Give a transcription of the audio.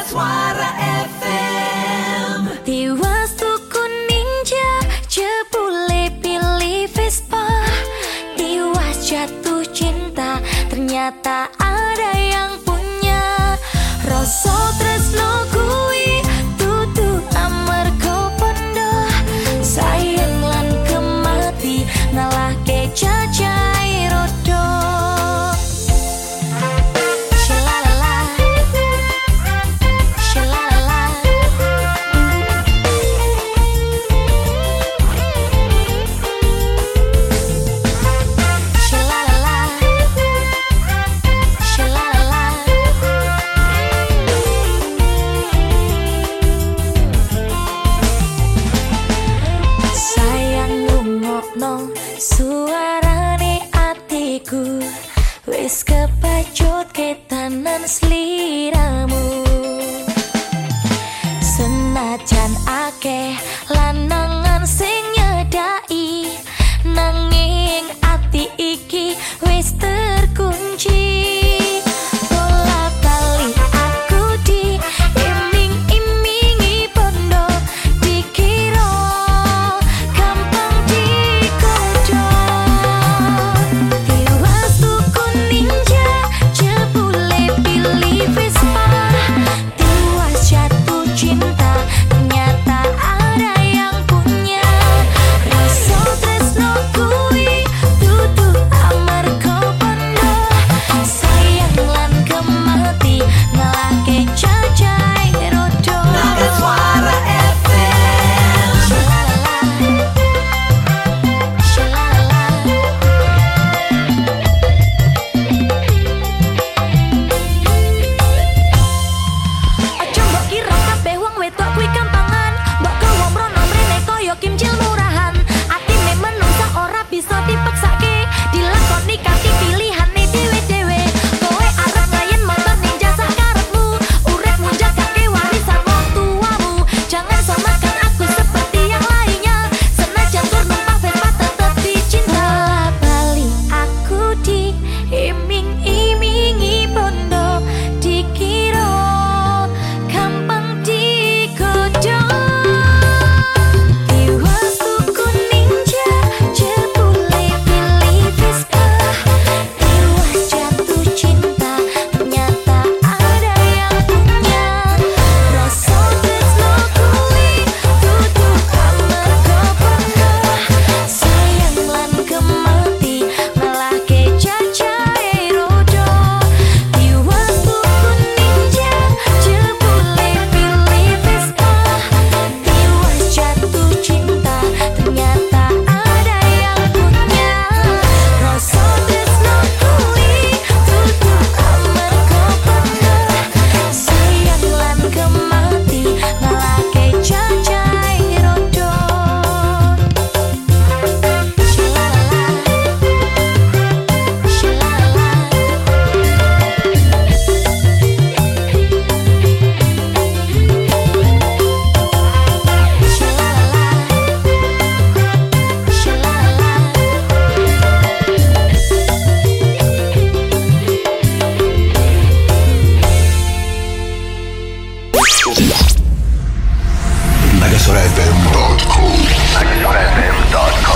that's why. ngerungokno suarane atiku wis kepacut ketanan sliramu. Agresora FM.co. Agresora